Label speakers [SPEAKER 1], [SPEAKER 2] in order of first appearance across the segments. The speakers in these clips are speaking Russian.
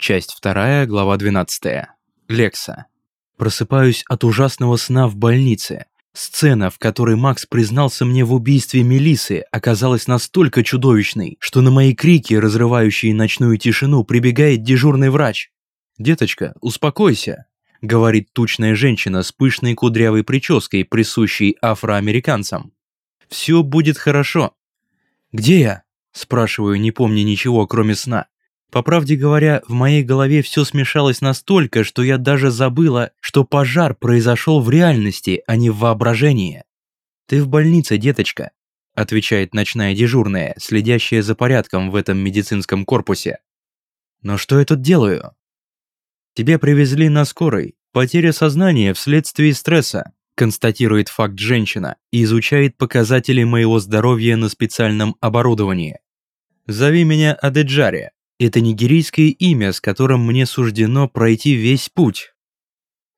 [SPEAKER 1] Часть 2, глава 12. Лекса. Просыпаюсь от ужасного сна в больнице. Сцена, в которой Макс признался мне в убийстве Мелисы, оказалась настолько чудовищной, что на мои крики, разрывающие ночную тишину, прибегает дежурный врач. «Деточка, успокойся», — говорит тучная женщина с пышной кудрявой прической, присущей афроамериканцам. «Все будет хорошо». «Где я?» – спрашиваю, не помня ничего, кроме сна. По правде говоря, в моей голове все смешалось настолько, что я даже забыла, что пожар произошел в реальности, а не в воображении. «Ты в больнице, деточка», – отвечает ночная дежурная, следящая за порядком в этом медицинском корпусе. «Но что я тут делаю?» «Тебя привезли на скорой. Потеря сознания вследствие стресса», – констатирует факт женщина и изучает показатели моего здоровья на специальном оборудовании. «Зови меня Адеджари, это нигерийское имя, с которым мне суждено пройти весь путь.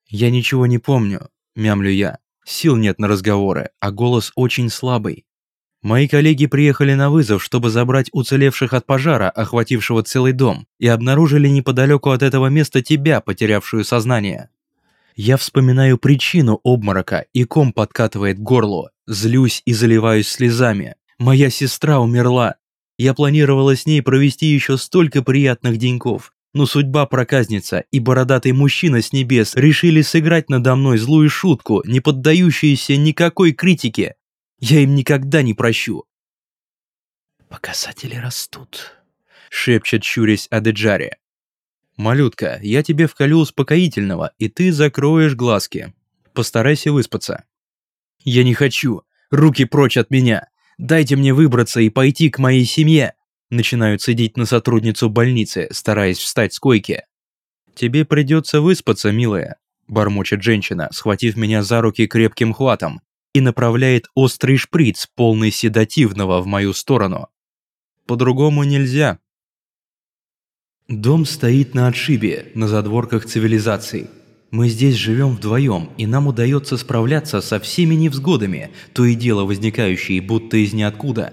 [SPEAKER 1] Я ничего не помню, мямлю я. Сил нет на разговоры, а голос очень слабый. Мои коллеги приехали на вызов, чтобы забрать уцелевших от пожара, охватившего целый дом, и обнаружили неподалеку от этого места тебя, потерявшую сознание. Я вспоминаю причину обморока, и ком подкатывает горло, злюсь и заливаюсь слезами. Моя сестра умерла, я планировала с ней провести еще столько приятных деньков, но судьба проказница и бородатый мужчина с небес решили сыграть надо мной злую шутку, не поддающуюся никакой критике. Я им никогда не прощу. «Показатели растут», — шепчет щурясь Адеджаре. «Малютка, я тебе вколю успокоительного, и ты закроешь глазки. Постарайся выспаться». «Я не хочу. Руки прочь от меня. Дайте мне выбраться и пойти к моей семье!» Начинают сидеть на сотрудницу больницы, стараясь встать с койки. «Тебе придется выспаться, милая», – бормочет женщина, схватив меня за руки крепким хватом и направляет острый шприц, полный седативного, в мою сторону. По-другому нельзя. Дом стоит на отшибе, на задворках цивилизации. Мы здесь живем вдвоем, и нам удается справляться со всеми невзгодами, то и дело возникающие будто из ниоткуда.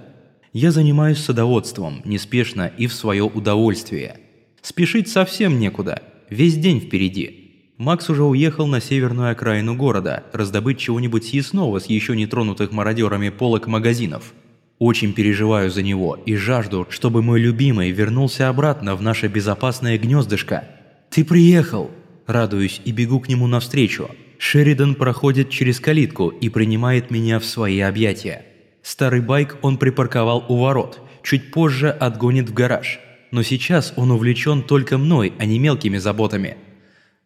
[SPEAKER 1] Я занимаюсь садоводством, неспешно и в свое удовольствие. Спешить совсем некуда, весь день впереди. Макс уже уехал на северную окраину города, раздобыть чего-нибудь съестного с еще не тронутых мародерами полок магазинов. Очень переживаю за него и жажду, чтобы мой любимый вернулся обратно в наше безопасное гнездышко. «Ты приехал!» Радуюсь и бегу к нему навстречу. Шеридан проходит через калитку и принимает меня в свои объятия. Старый байк он припарковал у ворот, чуть позже отгонит в гараж. Но сейчас он увлечен только мной, а не мелкими заботами.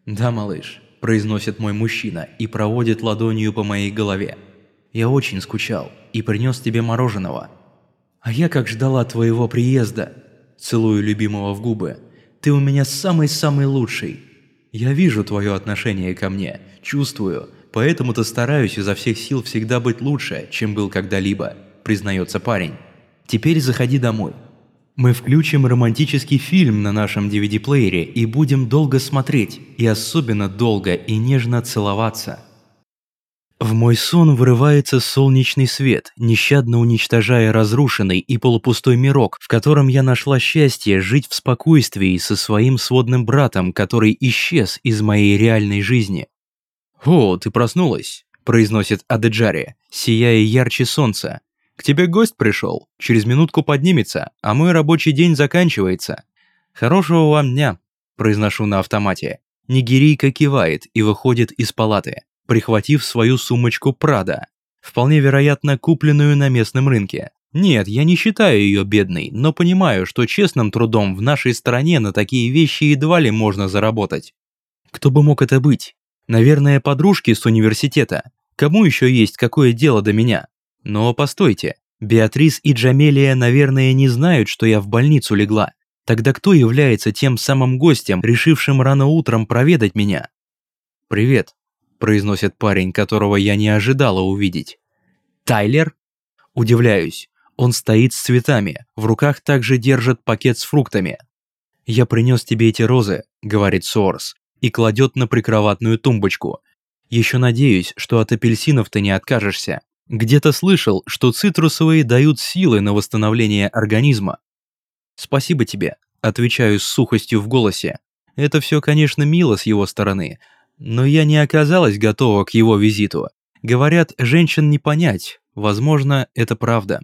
[SPEAKER 1] «Да, малыш», – произносит мой мужчина и проводит ладонью по моей голове. «Я очень скучал и принес тебе мороженого». «А я как ждала твоего приезда», – целую любимого в губы. «Ты у меня самый-самый лучший». Я вижу твое отношение ко мне, чувствую, поэтому-то стараюсь изо всех сил всегда быть лучше, чем был когда-либо, признается парень. Теперь заходи домой. Мы включим романтический фильм на нашем DVD-плеере и будем долго смотреть, и особенно долго и нежно целоваться. В мой сон вырывается солнечный свет, нещадно уничтожая разрушенный и полупустой мирок, в котором я нашла счастье жить в спокойствии со своим сводным братом, который исчез из моей реальной жизни. «О, ты проснулась», – произносит Адеджари, сияя ярче солнца. «К тебе гость пришел, через минутку поднимется, а мой рабочий день заканчивается. Хорошего вам дня», – произношу на автомате. Нигерийка кивает и выходит из палаты прихватив свою сумочку Прада, вполне вероятно купленную на местном рынке. Нет, я не считаю ее бедной, но понимаю, что честным трудом в нашей стране на такие вещи едва ли можно заработать. Кто бы мог это быть? Наверное, подружки с университета. Кому еще есть какое дело до меня? Но постойте, Беатрис и Джамелия, наверное, не знают, что я в больницу легла. Тогда кто является тем самым гостем, решившим рано утром проведать меня? «Привет», произносит парень, которого я не ожидала увидеть. «Тайлер?» Удивляюсь. Он стоит с цветами, в руках также держит пакет с фруктами. «Я принес тебе эти розы», — говорит Сорс, и кладет на прикроватную тумбочку. «Еще надеюсь, что от апельсинов ты не откажешься. Где-то слышал, что цитрусовые дают силы на восстановление организма». «Спасибо тебе», — отвечаю с сухостью в голосе. Это все, конечно, мило с его стороны, но я не оказалась готова к его визиту. Говорят, женщин не понять, возможно, это правда.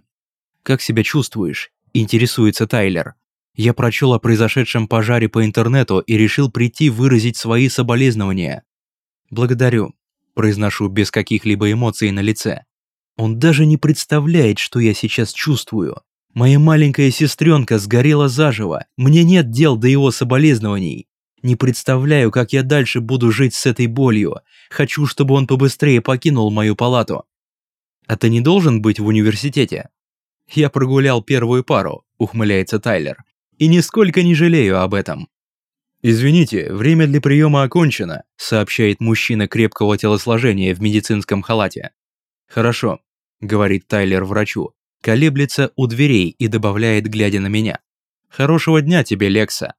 [SPEAKER 1] «Как себя чувствуешь?» – интересуется Тайлер. Я прочел о произошедшем пожаре по интернету и решил прийти выразить свои соболезнования. «Благодарю», – произношу без каких-либо эмоций на лице. Он даже не представляет, что я сейчас чувствую. Моя маленькая сестренка сгорела заживо, мне нет дел до его соболезнований. Не представляю, как я дальше буду жить с этой болью. Хочу, чтобы он побыстрее покинул мою палату. А ты не должен быть в университете? Я прогулял первую пару, ухмыляется Тайлер. И нисколько не жалею об этом. «Извините, время для приема окончено», сообщает мужчина крепкого телосложения в медицинском халате. «Хорошо», говорит Тайлер врачу, колеблется у дверей и добавляет, глядя на меня. «Хорошего дня тебе, Лекса».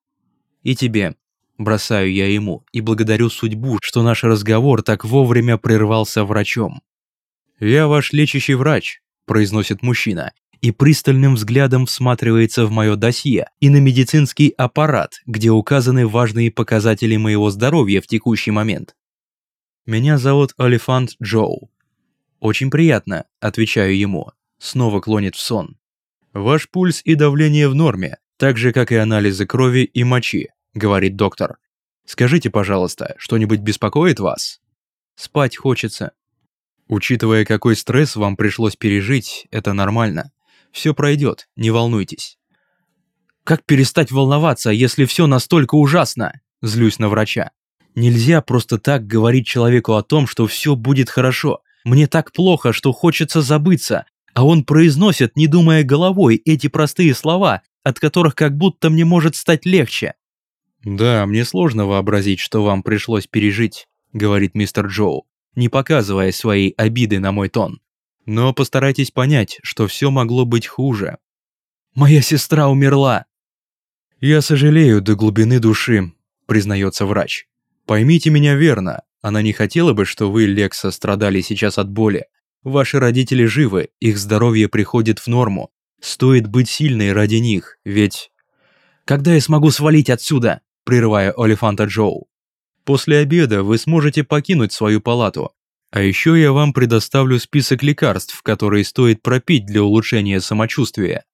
[SPEAKER 1] «И тебе», Бросаю я ему и благодарю судьбу, что наш разговор так вовремя прервался врачом. «Я ваш лечащий врач», – произносит мужчина, и пристальным взглядом всматривается в мое досье и на медицинский аппарат, где указаны важные показатели моего здоровья в текущий момент. «Меня зовут Олифант Джоу». «Очень приятно», – отвечаю ему. Снова клонит в сон. «Ваш пульс и давление в норме, так же, как и анализы крови и мочи. — говорит доктор. «Скажите, пожалуйста, что-нибудь беспокоит вас?» «Спать хочется». «Учитывая, какой стресс вам пришлось пережить, это нормально. Все пройдет, не волнуйтесь». «Как перестать волноваться, если все настолько ужасно?» – злюсь на врача. «Нельзя просто так говорить человеку о том, что все будет хорошо. Мне так плохо, что хочется забыться, а он произносит, не думая головой, эти простые слова, от которых как будто мне может стать легче. «Да, мне сложно вообразить, что вам пришлось пережить», — говорит мистер Джоу, не показывая своей обиды на мой тон. «Но постарайтесь понять, что все могло быть хуже». «Моя сестра умерла!» «Я сожалею до глубины души», — признается врач. «Поймите меня верно, она не хотела бы, что вы, Лекса, страдали сейчас от боли. Ваши родители живы, их здоровье приходит в норму. Стоит быть сильной ради них, ведь...» «Когда я смогу свалить отсюда?» Прерывая Олифанта Джоу. «После обеда вы сможете покинуть свою палату. А еще я вам предоставлю список лекарств, которые стоит пропить для улучшения самочувствия.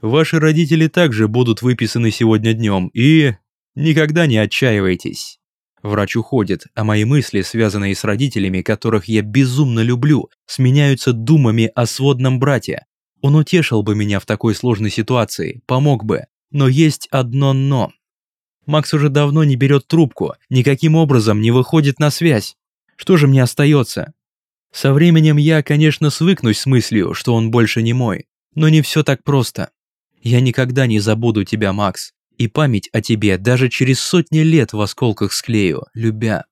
[SPEAKER 1] Ваши родители также будут выписаны сегодня днем и... Никогда не отчаивайтесь». Врач уходит, а мои мысли, связанные с родителями, которых я безумно люблю, сменяются думами о сводном брате. Он утешил бы меня в такой сложной ситуации, помог бы. Но есть одно «но». Макс уже давно не берет трубку, никаким образом не выходит на связь. Что же мне остается? Со временем я, конечно, свыкнусь с мыслью, что он больше не мой, но не все так просто. Я никогда не забуду тебя, Макс, и память о тебе даже через сотни лет в осколках склею, любя.